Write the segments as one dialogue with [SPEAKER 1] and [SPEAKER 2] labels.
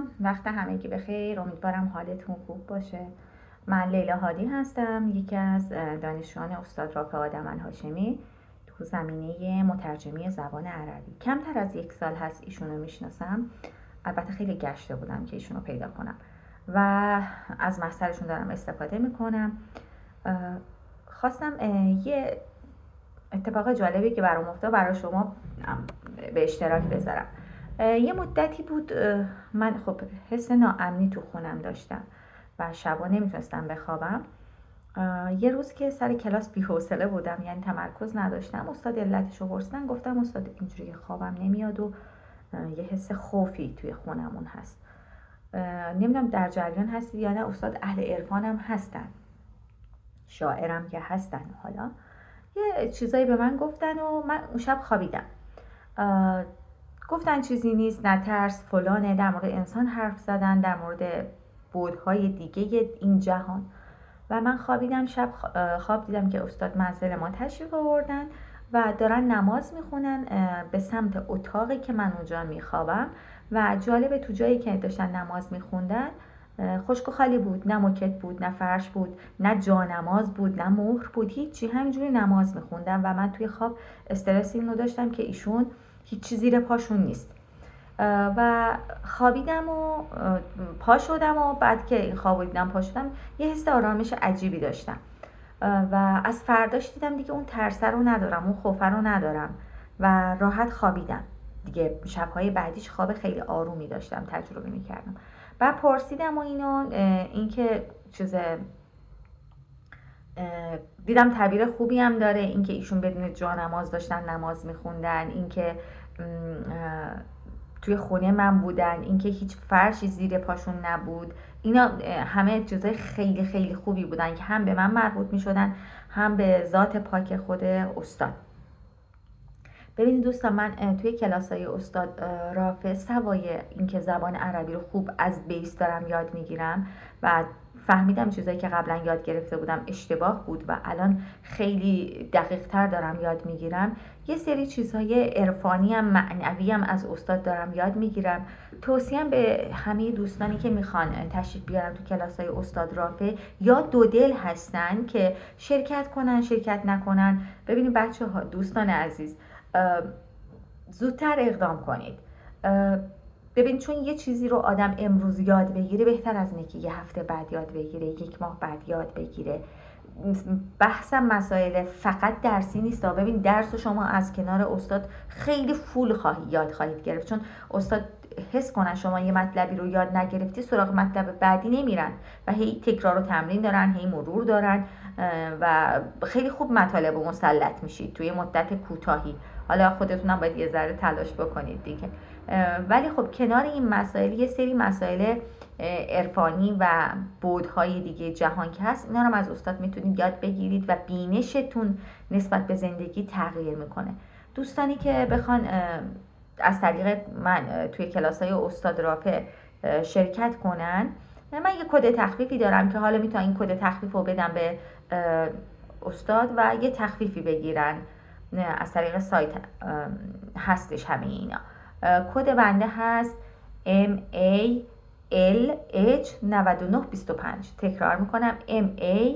[SPEAKER 1] دوستان وقت همگی بخیر. امیدوارم حالتون خوب باشه. من لیلا هادی هستم یکی از دانشجویان استاد رافع آدم هاشمی تو زمینه مترجمی زبان عربی. کمتر از یک سال هست ایشونو می‌شناسم. البته خیلی گشته بودم که ایشونو پیدا کنم. و از مسترشون دارم استفاده می‌کنم. خواستم یه اتفاق جالبی که برام افتاد برای شما به اشتراک بذارم. یه مدتی بود من خب حس ناامنی تو خونم داشتم و شبا نمی‌تونستم بخوابم. یه روز که سر کلاس بی‌حوصله بودم یعنی تمرکز نداشتم استاد علتش رو پرسیدن گفتم استاد اینجوری خوابم نمیاد و یه حس خوفی توی خونمون هست. نمی‌دونم در جریان هستید یا نه استاد اهل عرفانم هستن. شاعرم که هستن حالا. یه چیزایی به من گفتن و من اون شب خوابیدم. گفتن چیزی نیست نترس فلانه. در مورد انسان حرف زدن در مورد بودهای دیگه این جهان. و من خوابیدم شب خواب دیدم که استاد منزل ما تشریف آوردن و دارن نماز می‌خونن به سمت اتاقی که من اونجا میخوابم. و جالب تو جایی که داشتن نماز میخوندن خشک و خالی بود. نه موکت بود نه فرش بود نه جانماز بود نه مهر بود. هیچی. همینجوری نماز میخوندم و من توی خواب استرس اینو داشتم که ایشون هیچی زیر پاشون نیست. و خوابیدم و پا شدم و بعد که این خواب دیدم پا شدم یه حس آرامش عجیبی داشتم. و از فرداش دیدم دیگه اون ترسه رو ندارم اون خوفه رو ندارم و راحت خوابیدم. دیگه شبهای بعدیش خواب خیلی آرومی داشتم تجربه می‌کردم. بعد پرسیدم و اینو اینکه چیز دیدم تعبیر خوبی هم داره اینکه ایشون بدون جانماز داشتن نماز میخوندن اینکه توی خونه من بودن اینکه هیچ فرشی زیر پاشون نبود. اینا همه چیزای خیلی خیلی خوبی بودن که هم به من مربوط می شدن هم به ذات پاک خود استاد. ببینید دوستان من توی کلاس های استاد رافع سوای اینکه زبان عربی رو خوب از بیس دارم یاد می‌گیرم و فهمیدم چیزایی که قبلا یاد گرفته بودم اشتباه بود و الان خیلی دقیق تر دارم یاد می‌گیرم. یه سری چیزهای عرفانی هم معنوی هم از استاد دارم یاد می‌گیرم. توصیم به همه دوستانی که می‌خوان تشریف بیارن تو کلاس های استاد رافع یا دو دل هستن که شرکت کنن شرکت نکنن. ببینید بچه ها دوستان عزیز زودتر اقدام کنید. ببین چون یه چیزی رو آدم امروز یاد بگیره بهتر از اینه که یه هفته بعد یاد بگیره یک ماه بعد یاد بگیره. بحثم مسائل فقط درسی نیست. ببین درس شما از کنار استاد خیلی فول خواهی یاد خواهید گرفت. چون استاد حس کنن شما یه مطلبی رو یاد نگرفتی سراغ مطلب بعدی نمیرن و هی تکرار و تمرین دارن هی مرور دارن و خیلی خوب مطالب و مسلط میشید توی مدت کوتاهی. حالا خودتونم باید یه ذره تلاش بکنید دیگه. ولی خب کنار این مسائل یه سری مسائل عرفانی و بودهای دیگه جهان که هست اینا رو از استاد می‌تونید یاد بگیرید و بینشتون نسبت به زندگی تغییر می‌کنه. دوستانی که بخوان از طریق من توی کلاس های استاد رافع شرکت کنن من یه کد تخفیفی دارم که حالا می‌تونم این کد تخفیف رو بدم به استاد و یه تخفیفی بگیرن. از طریق سایت هستش همه اینا. کد بنده هست M A L H 9925 تکرار می‌کنم. M A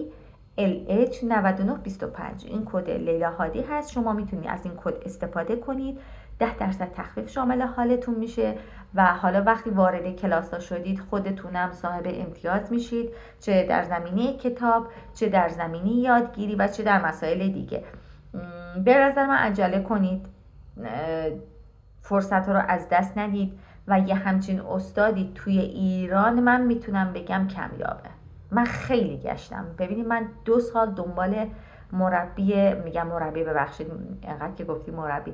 [SPEAKER 1] L H 9925 این کد لیلا هادی هست. شما می‌تونید از این کد استفاده کنید. ده درصد تخفیف شامل حالتون میشه و حالا وقتی وارد کلاس ها شدید خودتونم صاحب امتیاز میشید چه در زمینه کتاب چه در زمینه یادگیری و چه در مسائل دیگه. به نظر من عجله کنید. فرصت رو از دست ندید و یه همچین استادی توی ایران من می‌تونم بگم کمیابه. من خیلی گشتم. ببینید من دو سال دنبال مربی میگم مربی ببخشید انقدر که گفتی مربی.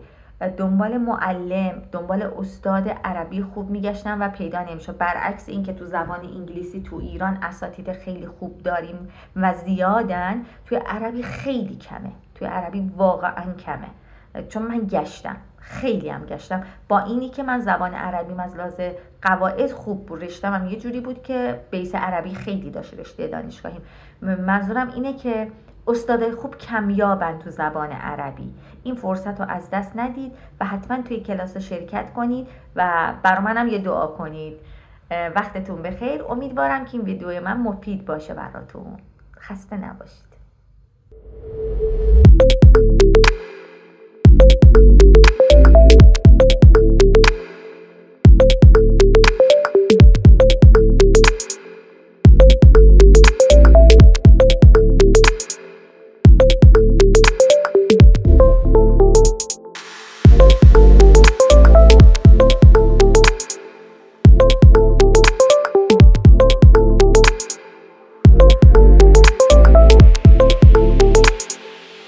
[SPEAKER 1] دنبال معلم دنبال استاد عربی خوب میگشتم و پیدا نمی‌شد. برعکس اینکه تو زبان انگلیسی تو ایران اساتید خیلی خوب داریم و زیادن توی عربی خیلی کمه. توی عربی واقعا کمه. چون من گشتم. خیلی هم گشتم. با اینی که من زبان عربی از لحاظ قواعد خوب بود. رشتم هم یه جوری بود که بیس عربی خیلی داشت رشته دانشگاهیم. منظورم اینه که استادای خوب کمیابن تو زبان عربی. این فرصت رو از دست ندید و حتما توی کلاس شرکت کنید و برا منم یه دعا کنید. وقتتون بخیر. امیدوارم که این ویدیو من مفید باشه براتون. خسته نباشید.